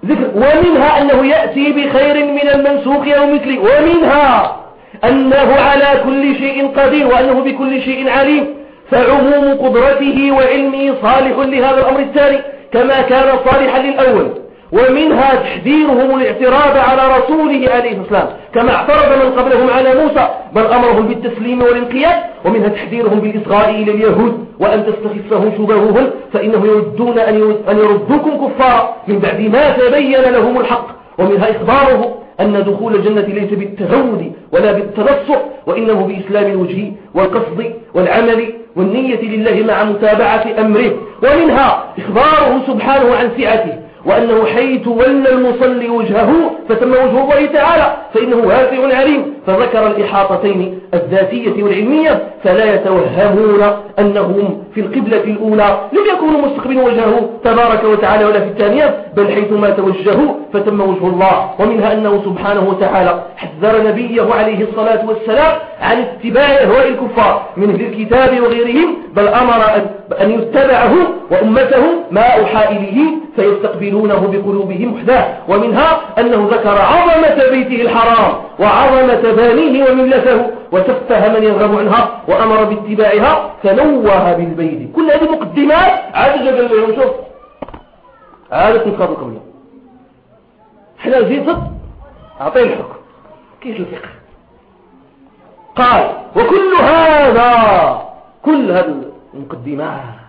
S1: ذكر ومنها أنه يأتي بخير من المنسوخ أو مثله. ومنها أنه على كل شيء قدير وأنه بكل شيء عليم. فعموم قدرته وعلمه صالح لهذا الأمر الثاني كما كان صالحا للأول. ومنها تحذيرهم الاعتراض على رسوله عليه السلام كما اعترض من قبلهم على موسى بل أمرهم بالتسليم والانقياد. ومنها تحذيرهم بالإصغاء إلى اليهود وأن تستخفهم شبههم فإنهم يودون أن يردوكم كفارا. من بعد ما تبين لهم الحق. ومنها إخباره أن دخول الجنة ليس بالتهود ولا بالتنصر وإنه بإسلام الوجه والقصد والعمل والنية لله مع متابعة أمره. ومنها إخباره سبحانه عن سعته وأنه حيث ولى المصلي وجهه فتم وجه الله تعالى فإنه واسع عليم فذكر الإحاطتين الذاتية والعلمية فلا يتوهمون أنهم في القبلة الأولى. لم يكونوا مستقبلين وجهه تبارك وتعالى ولا في الثانية بل حيثما توجهوا فتم وجه الله. ومنها أنه سبحانه وتعالى حذر نبيه عليه الصلاة والسلام عن اتباع أهواء الكفار من أهل الكتاب وغيرهم بل أمر أن يتبعه وأمته ما أوحى إليه فيستقبلونه بقلوبهم وحده. ومنها أنه ذكر عظمة بيته الحرام وعظمة بانيه وملته وتفه من يرغب عنها وأمر باتباعها فنوه بالبيت. كل هذه مقدمات عاد جبل لهم شوف. عادة نقاط القبلة إحنا زيد صد أعطيه الحكم. كيف الفقه؟ قال وكل هذا كل هذه المقدمات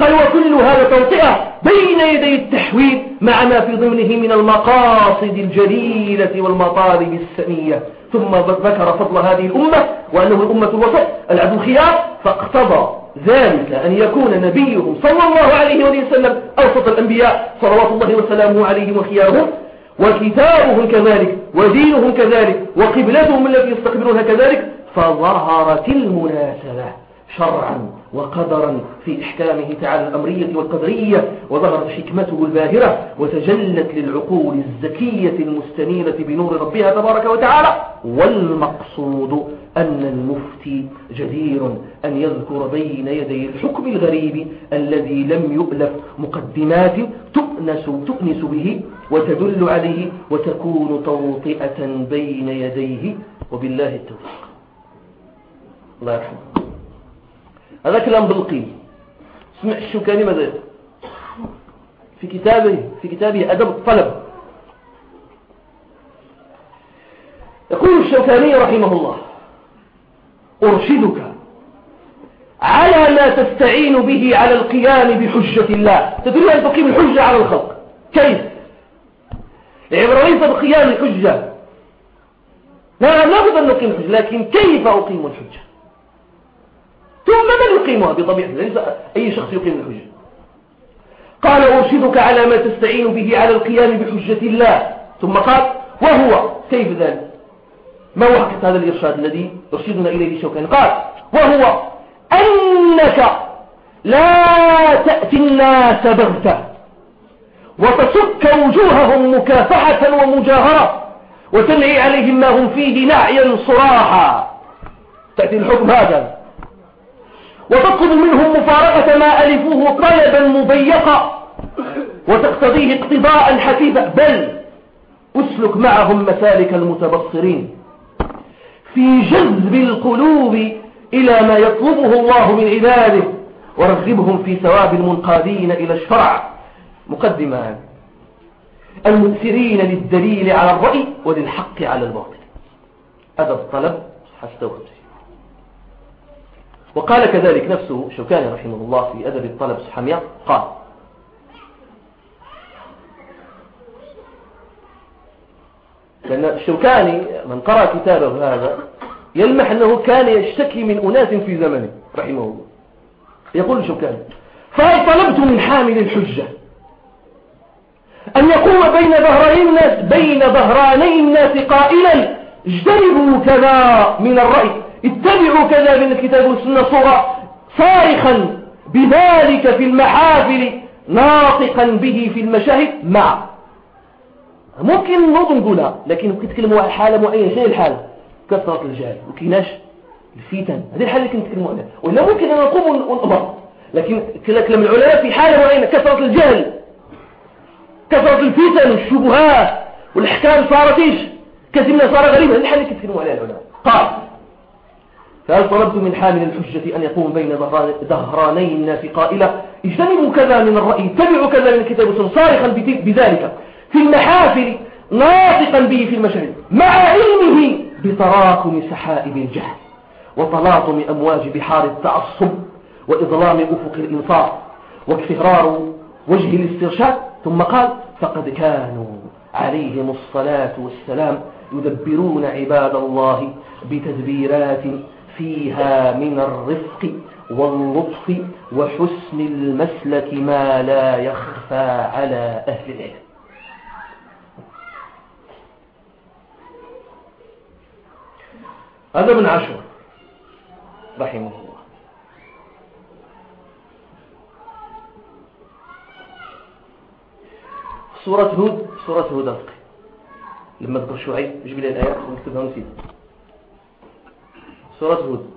S1: قال وكل هذا توطئة بين يدي التحويل مع ما في ضمنه من المقاصد الجليلة والمطالب السمية ثم ذكر فضل هذه الأمة وأنه الأمة الوسط العدو خيار فاقتضى ذلك أن يكون نبيهم صلى الله عليه وسلم أوسط الأنبياء صلوات الله وسلامه عليهم وخيارهم وكتابهم كذلك ودينهم كذلك وقبلتهم التي يستقبلونها كذلك فظهرت المناسبة شرعا وقدرا في إحكامه تعالى الأمرية والقدرية وظهرت حكمته الباهرة وتجلت للعقول الزكية المستنيرة بنور ربها تبارك وتعالى. والمقصود أن المفتي جدير أن يذكر بين يدي الحكم الغريب الذي لم يؤلف مقدمات تؤنس, تؤنس به وتدل عليه وتكون توطئة بين يديه. وبالله التوفيق. الله يرحمه. هذا كلام بالقيم اسمع الشوكاني ماذا؟ يقول في كتابه في كتابه أدب الطلب يقول الشوكاني رحمه الله أرشدك على ما تستعين به على القيام بحجة الله. تدري أن تقيم الحجة على الخلق. كيف؟ العبرة ليس بقيام الحجة. لا أن نقيم الحجة لكن كيف أقيم الحجة؟ ثم من يقيمها بطبيعته ليس أي شخص يقيم الحجة. قال أرشدك على ما تستعين به على القيام بحجة الله. ثم قال وهو كيف ذلك؟ ما هو حقيقة هذا الإرشاد الذي يرشدنا إليه شوكان قال وهو أنك لا تأتي الناس بغتة وتسك وجوههم مكافحة ومجاهرة وتنعي عليهم ما هم فيه نعيا صراحا. تأتي الحكم هذا. وتطلب منهم مفارقة ما ألفوه طلبا مضيقا. وتقتضيه اقتضاء حثيثا بل أسلك معهم مسالك المتبصرين. في جذب القلوب إلى ما يطلبه الله من عباده. ورغبهم في ثواب المنقادين إلى الشرع. مقدمة المؤثرين للدليل على الرأي وللحق على الباطل. هذا الطلب حستوخذ وقال كذلك نفسه شوكاني رحمه الله في أدب الطلب حمية قال لأن الشوكاني من قرأ كتابه هذا يلمح أنه كان يشتكي من أناس في زمنه رحمه الله. يقول الشوكاني فهل طلبت من حامل الحجة أن يقوم بين ظهراني الناس بين ظهراني الناس قائلا اجتنبوا كذا من الرأي؟ اتبعوا كذا من الكتاب والسنة صورة صارخا بذلك في المحافل ناطقا به في المشاهد مع. ممكن نوض نقولها لكن كنتكلموا على حالة معينة شيء الحالة. كثرة الجهل وكيناش الفتن. هذه الحالة اللي كنتكلموا عليها. ولا ممكن أن نقوم ونأمر لكن كلام العلماء في حالة معينة كثرة الجهل كثرة الفتن والشبهات والأحكام صارت إيش؟ كثير من صار غريبا نحن كثير عليه العلماء. قال فهل طلبت من حامل الحجة أن يقوم بين ظهراني الناس قائلة اجتنبوا كذا من الرأي اتبعوا كذا من الكتاب صارخا بذلك. في المحافل ناطقا به في المشاهد مع علمه بتراكم سحائب الجهل وتلاطم أمواج بحار التعصب وإظلام أفق الإنصاف واكفرار وجه الاسترشاد. ثم قال فقد كانوا عليهم الصلاة والسلام يدبرون عباد الله بتدبيرات فيها من الرفق واللطف وحسن المسلك ما لا يخفى على أهل العلم. هذا ابن عاشور رحمه الله. سورة هود سورة هود لما ذكر شعيب جيب الآيات ونكتبها نسيت سورة هود.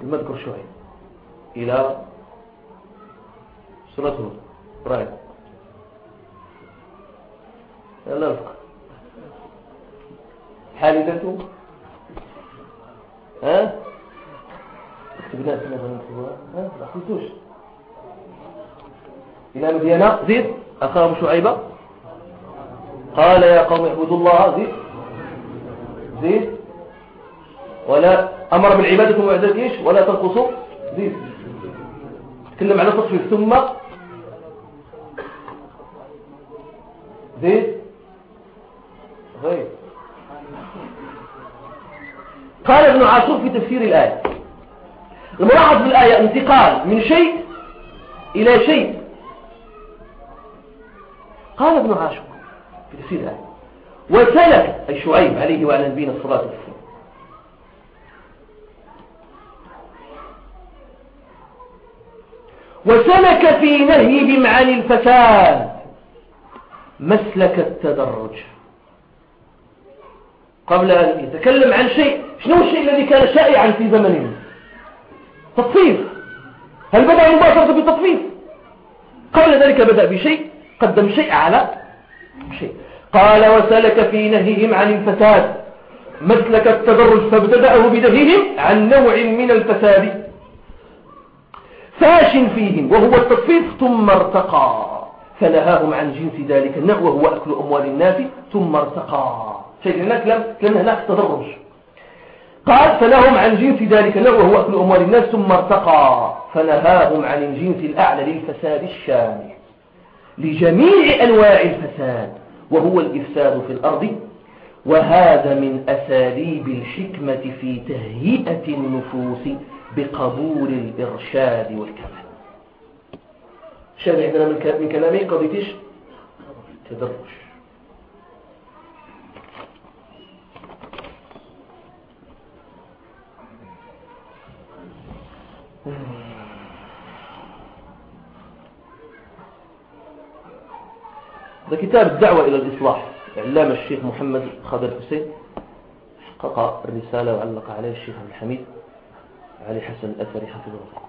S1: لما ذكر شعيب إلى سورة هود. رأي يلا افقه حادثة ها؟ اكتبنا اسمها ها؟ لا قلتوش. إلى مدينة. زيد. أخاهم شعيبة. قال يا قوم اعبدوا الله. زيد. زيد. ولا أمر بالعبادة وعدد إيش؟ ولا تنقصوا زيد تكلم على تصفيف ثم زيد غير. قال ابن عاشور في تفسير الآية. الملاحظ بالآية انتقال من شيء إلى شيء. قال ابن عاشور في تفسير الآية. وسلك أي شعيب عليه وعلى نبينا الصلاة والسلام. وسلك في نهيهم عن الفساد مسلك التدرج. قبل أن يتكلم عن شيء شنو الشيء الذي كان شائعا في زمنه؟ تطفيف. هل بدأ مباشرة بالتطفيف؟ قبل ذلك بدأ بشيء قدم شيء على شيء. قال وسلك في نهيهم عن الفساد. مسلك التدرج فابتدأه بنهيهم عن نوع من الفساد. فاش فيهم وهو التطفيف ثم ارتقى. فنهاهم عن جنس ذلك النوع وهو أكل أموال الناس ثم ارتقى. شيء هناك؟ لم كان هناك تدرج. قال فنهاهم عن جنس ذلك النوع وهو أكل أموال الناس ثم ارتقى. فنهاهم عن الجنس الأعلى للفساد الشامل. لجميع أنواع الفساد وهو الإفساد في الأرض. وهذا من أساليب الحكمة في تهيئة النفوس بقبول الإرشاد والكمال. شاهد عندنا من كلامه قضيتش تدرج. هذا كتاب الدعوة إلى الإصلاح. إعلام الشيخ محمد خضر حسين حقق الرسالة وعلق عليه الشيخ عبد الحميد. علي حسن الأثري حفظه الله.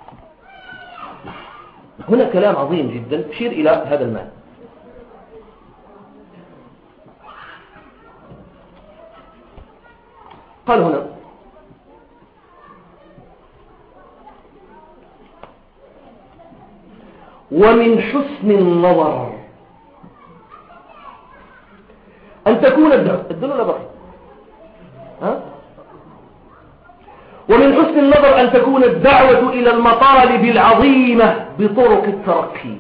S1: هنا كلام عظيم جدا. يشير إلى هذا المعنى قال هنا ومن حسن النظر أن تكون الدلو بقي ها؟ ومن حسن النظر أن تكون الدعوة إلى المطالب العظيمة بطرق الترقي.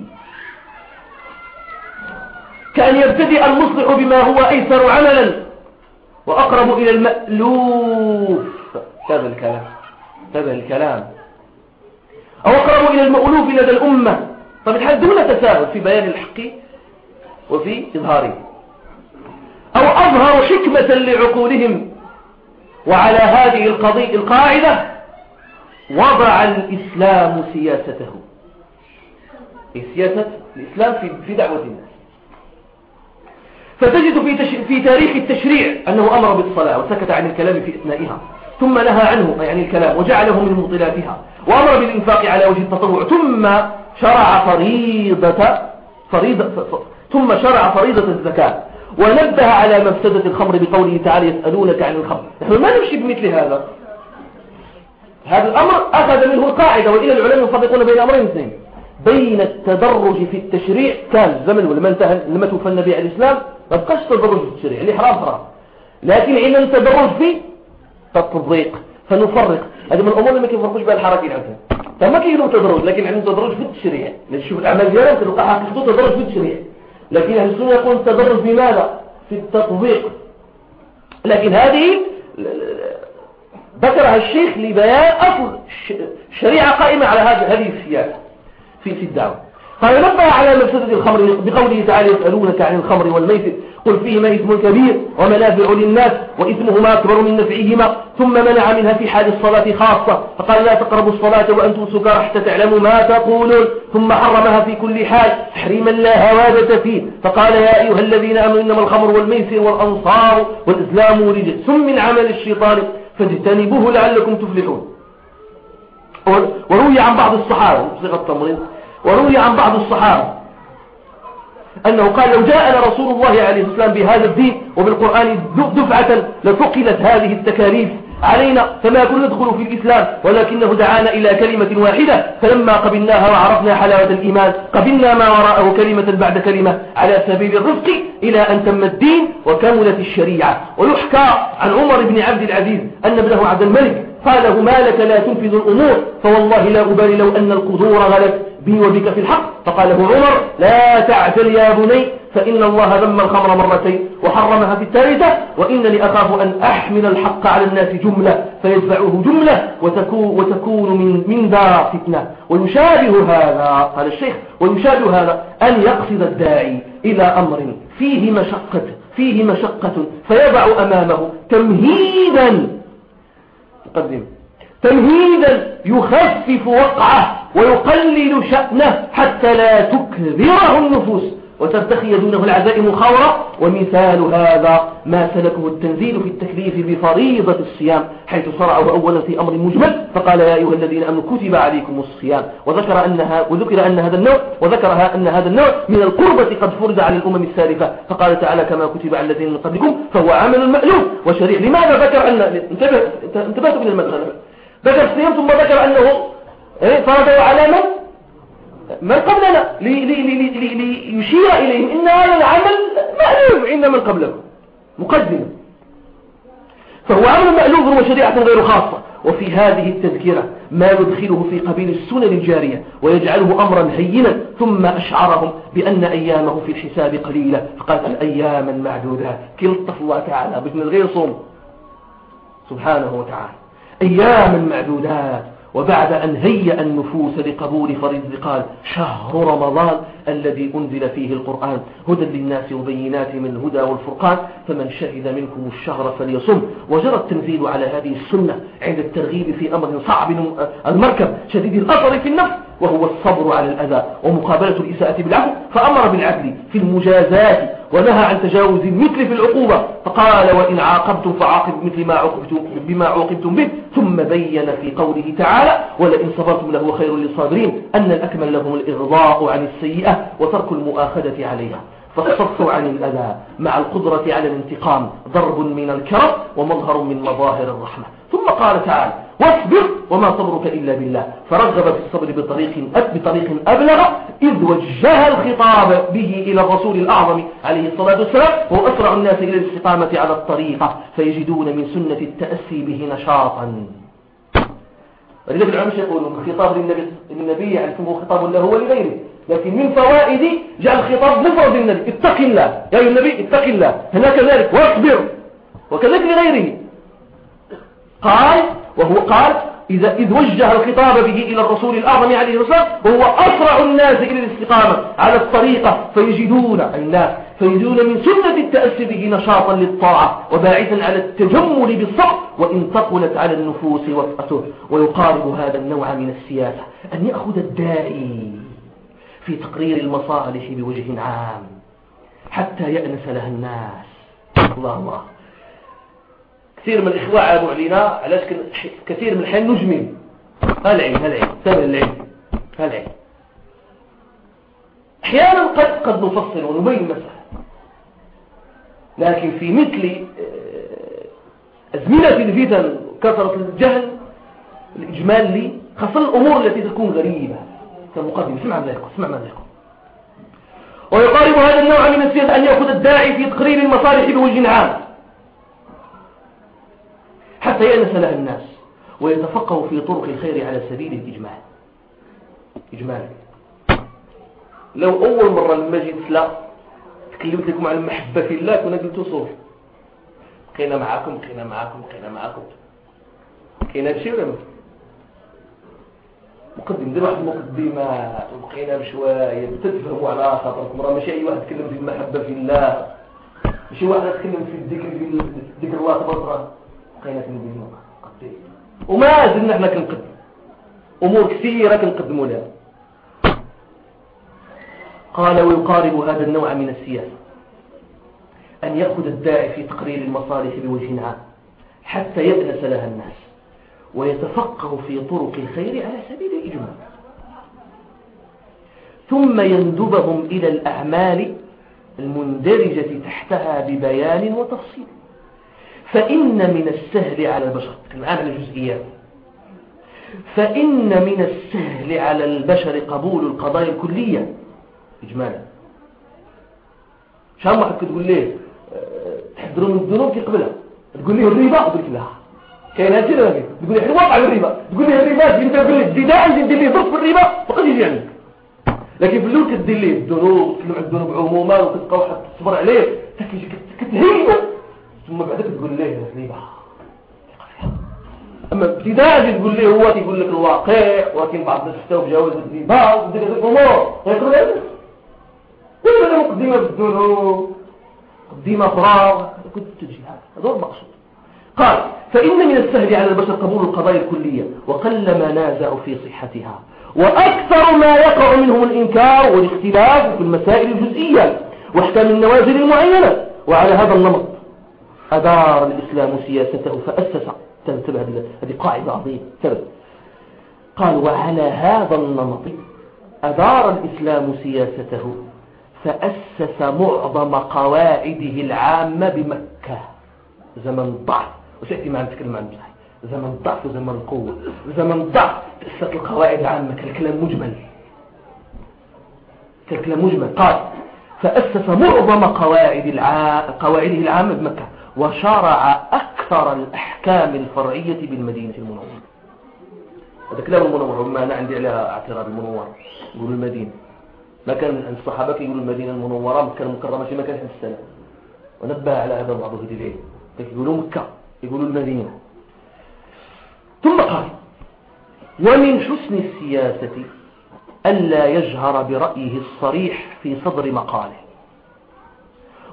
S1: كأن يبتدئ المصلح بما هو أيسر عملا وأقرب إلى المألوف. هذا الكلام هذا الكلام. أو أقرب إلى المألوف لدى الأمة. طب الحال دون تساهل في بيان الحق وفي إظهاره. أو أظهر حكمة لعقولهم. وعلى هذه القضية القاعدة وضع الإسلام سياسته. سياسة الإسلام في دعوة الناس. فتجد في, تش... في تاريخ التشريع أنه أمر بالصلاة وسكت عن الكلام في إثنائها ثم نهى عنه يعني الكلام وجعله من مطلاتها وأمر بالإنفاق على وجه التطوع ثم شرع فريضة فريضة ثم شرع فريضة الزكاة. ونبه على مفسدة الخمر بقوله تعالى يسألونك عن الخمر. نحن ما نمشي بمثل هذا. هذا الأمر أخذ منه القاعدة وإلى العلماء يفرقون بين أمرين اثنين. بين التدرج في التشريع كان زمن ولما انتهى لما توفى النبي عليه الإسلام ما بقاش تدرج في التشريع اللي حرام حرام. لكن عندنا التدرج في التطبيق فنفرق. هذه من الأمور اللي ما كيفرقوش بها الحركين عندنا فما كاينوا تدرج لكن عندهم تدرج في التشريع. نشوف الأعمال ديالهم تلقى حقيقته تدرج في التشريع. لكن أهل السنة يقول التدرج بماذا؟ في التطبيق. لكن هذه ذكرها الشيخ لبيان أصل شريعة قائمة على هذه السياسة في في الدعوة. فينبه على مفسدة الخمر بقوله تعالى يسألونك عن الخمر والميسر قل فيهما إثم كبير ومنافع للناس وإثمهما أكبر من نفعهما ثم منع منها في حال الصلاة خاصة فقال لا تقربوا الصلاة وأنتم سكر حتى تعلموا ما تقولون ثم حرمها في كل حال تحريما لا هوادة فيه فقال يا أيها الذين آمنوا إنما الخمر والميسر والأنصار والإسلام رجس من عمل الشيطان فاجتنبوه لعلكم تفلحون. وروي عن بعض الصحابة وروي عن بعض الصحابة أنه قال لو جاءنا رسول الله عليه السلام بهذا الدين وبالقرآن دفعة لثقلت هذه التكاليف علينا فما كنا ندخل في الإسلام ولكنه دعانا إلى كلمة واحدة فلما قبلناها وعرفنا حلاوة الإيمان قبلنا ما وراءه كلمة بعد كلمة على سبيل الرفق إلى أن تم الدين وكملت الشريعة. ويحكى عن عمر بن عبد العزيز أن ابنه عبد الملك قال له ما لك لا تنفذ الأمور؟ فوالله لا أبالي لو أن القدور غلت. بي وبك في الحق؟ فقال له عمر لا تعجل يا بني فإن الله ذم الخمر مرتين وحرمها في الثالثة وإنني أخاف أن أحمل الحق على الناس جملة فيدفعوه جملة وتكون, وتكون من, من ذا فتنة. ويشابه هذا قال الشيخ ويشابه هذا أن يقصد الداعي إلى أمر فيه مشقة فيه مشقة فيضع أمامه تمهيدا. مقدم. تمهيدا يخفف وقعه ويقلل شأنه حتى لا تكبره النفوس وترتخي دونه العزائم خورا ومثال هذا ما سلكه التنزيل في التكليف بفريضة الصيام حيث صرعه أولا في أمر مجمل فقال يا أيها الذين أمنوا كتب عليكم الصيام وذكر أنها وذكر أن هذا النوع وذكرها أن هذا النوع من القربة قد فرض على الأمم السالفة فقال تعالى كما كتب على الذين من قبلكم فهو عمل مألوف وشريع لماذا ذكر أن انتبه انتبهتوا من المسألة. ذكر الصيام ثم ذكر أنه إيه؟ فرضه على من؟ من قبلنا ليشير إليهم إن هذا العمل مألوف عند من قبلكم مقدمة فهو عمل مألوف وشريعة غير خاصة. وفي هذه التذكرة ما يدخله في قبيل السنن الجارية ويجعله أمرا هينا ثم أشعرهم بأن أيامه في الحساب قليلة. فقالت الأيام المعدودات كلطف الله تعالى باسم الغير صوم. سبحانه وتعالى. أيام معدودات وبعد أن هيأ النفوس لقبول فريض قال شهر رمضان الذي أنزل فيه القرآن هدى للناس وبينات من الهدى والفرقان فمن شهد منكم الشهر فليصم. وجرى التنزيل على هذه السنة عند الترغيب في أمر صعب المركب شديد الأثر في النفس. وهو الصبر على الأذى ومقابلة الإساءة بالعفو فأمر بالعدل في المجازات ونهى عن تجاوز المثل في العقوبة فقال وإن عاقبتم فعاقب مثل ما عوقبتم بما عوقبتم به. ثم بين في قوله تعالى ولئن صبرتم له خير للصابرين أن الأكمل لهم الإغضاء عن السيئة وترك المؤاخذة عليها. فالصف عن الأذى مع القدرة على الانتقام ضرب من الكرم ومظهر من مظاهر الرحمة. ثم قال تعالى واصبر وما صبرك إلا بالله. فرغب في الصبر بطريق بطريق أبلغ إذ وجه الخطاب به إلى الرسول الأعظم عليه الصلاة والسلام وهو أسرع الناس إلى الاستقامة على الطريقة فيجدون من سنة التأسي به نشاطا. ولذلك العلماء يقولون خطاب للنبي, للنبي يعني هو خطاب له ولغيره. لكن من فوائد جاء الخطاب مفرد النبي اتق الله. يا أيها النبي اتق الله. هنا كذلك واصبر. وكذلك لغيره. قال وهو قال إذا إذ وجه الخطاب به إلى الرسول الأعظم عليه الصلاة وهو أسرع الناس إلى الاستقامة على الطريقة فيجدون الناس فيجدون من سنة التأسي به نشاطا للطاعة وباعثا على التجمل بالصبر وإن ثقلت على النفوس وفأته ويقارب هذا النوع من السياسة أن يأخذ الداعي في تقرير المصالح بوجه عام حتى يأنس لها الناس. الله الله كثير من الإخوة عابوا علينا علاش كثير من الحين نجمل هالعين هالعين سهل العين هالعين أحيانا قد قد نفصل ونبين مسألة. لكن في مثل آه، أزمنة الفتن كثرة الجهل الإجمال لي خاصة الأمور التي تكون غريبة. كمقدمة اسمع ماذا يقول اسمع ماذا يقول. ويقارب هذا النوع من السياسة أن يأخذ الداعي في تقرير المصالح بوجه عام. حتى يأنس لها الناس ويتفقه في طرق الخير على سبيل الإجمال. إجمال. لو أول مرة لما جيت لا تكلمت لكم عن المحبة في الله كنا قلت صور بقينا معاكم بقينا معاكم بقينا معاكم. كاين هادشي ولا مقدم دير واحد المقدمة وبقينا بشوية تتفهموا على خاطركم. راه ماشي أي واحد يتكلم في المحبة في الله. ماشي واحد يتكلم في الذكر في ذكر الله تبارك بقينا كنقدموا وما زلنا إحنا كنقدم أمور كثيرة كنقدموا لها. قال ويقارب هذا النوع من السياسة أن يأخذ الداعي في تقرير المصالح بوجه عام حتى يأنس لها الناس ويتفقه في طرق الخير على سبيل الإجمال ثم يندبهم إلى الأعمال المندرجة تحتها ببيان وتفصيل. فإن من السهل على البشر الآن الجزئيات فإن من السهل على البشر قبول القضايا الكلية. إجمالا. شام واحد كتقول ليه تحضروا من الذنوب كيقبلها تقول ليه الربا؟ يقول لك لا. كاين هادشي ولا كاين تقول لي واقع الربا. تقول لي الربا انت تقول لي الزنا ندير ليه ضرب في الربا. فقد يجي عندك لكن في الأول كدير ليه الذنوب على الذنوب عموما وكتبقى واحد تصبر عليه. كتهيئه ثم بعد تقول ليه الربا أما ابتداء تقول ليه هو تيقول لك الواقع ولكن بعض الناس حتى بجواز الربا هذه الأمور يقول لك كل مقدمه بالذنوب مقدمه فراغ كنت تجي هذا هو المقصود. قال فإن من السهل على البشر قبول القضايا الكلية وقلما نازع في صحتها. وأكثر ما يقع منهم الإنكار والاختلاف في المسائل الجزئية واحكام النوازل المعينة. وعلى هذا النمط أدار الإسلام سياسته فأسس. تنتبه هذه قاعدة عظيمة. قال وعلى هذا النمط أدار الإسلام سياسته فأسس معظم قواعده العامة بمكة. زمن الضعف وسيأتي معنا نتكلم عن بصحي زمن الضعف وزمن القوة زمن الضعف تأسست القواعد العامة. كالكلام مجمل. كالكلام مجمل. قال فأسس معظم قواعد الع... قواعده العامة بمكة. وشرع أكثر الأحكام الفرعية بالمدينة المنورة. هذا كلام المنور ما أنا عندي عليها اعتراض المنور يقول المدينة. ما كان الصحابة يقولوا المدينة المنورة مكة المكرمة ما كان حد السلام. ونبه على هذا بعض أهل العلم. يقولوا مكة يقولوا المدينة. ثم قال ومن حسن السياسة ألا يجهر برأيه الصريح في صدر مقاله.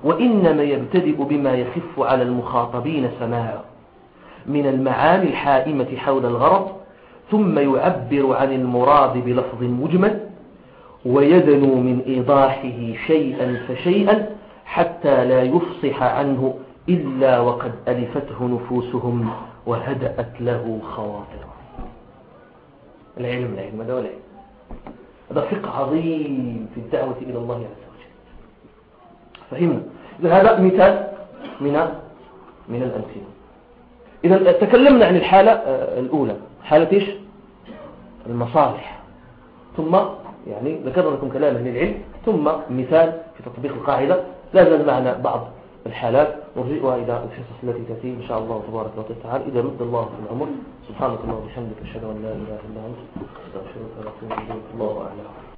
S1: وإنما يبتدئ بما يخف على المخاطبين سماعه من المعاني الحائمة حول الغرض ثم يعبر عن المراد بلفظ مجمل ويدنو من إيضاحه شيئا فشيئا حتى لا يفصح عنه إلا وقد ألفته نفوسهم وهدأت له خواطرهم العلم العلم هذا العلم. هذا فقه عظيم في الدعوة إلى الله عز وجل فهمنا إذا هذا مثال من من الأمثلة. إذا تكلمنا عن الحالة آه، الأولى. حالة إيش؟ المصالح. ثم يعني ذكرنا لكم كلام أهل العلم. ثم مثال في تطبيق القاعدة. لا زال معنا بعض الحالات. نرجئها إلى الحصص التي تأتي إن شاء الله تبارك وتعالى إذا مد الله في العمر سبحانك اللهم وبحمدك أشهد أن لا إله إلا أنت أستغفرك وأتوب إليك. الله أعلم.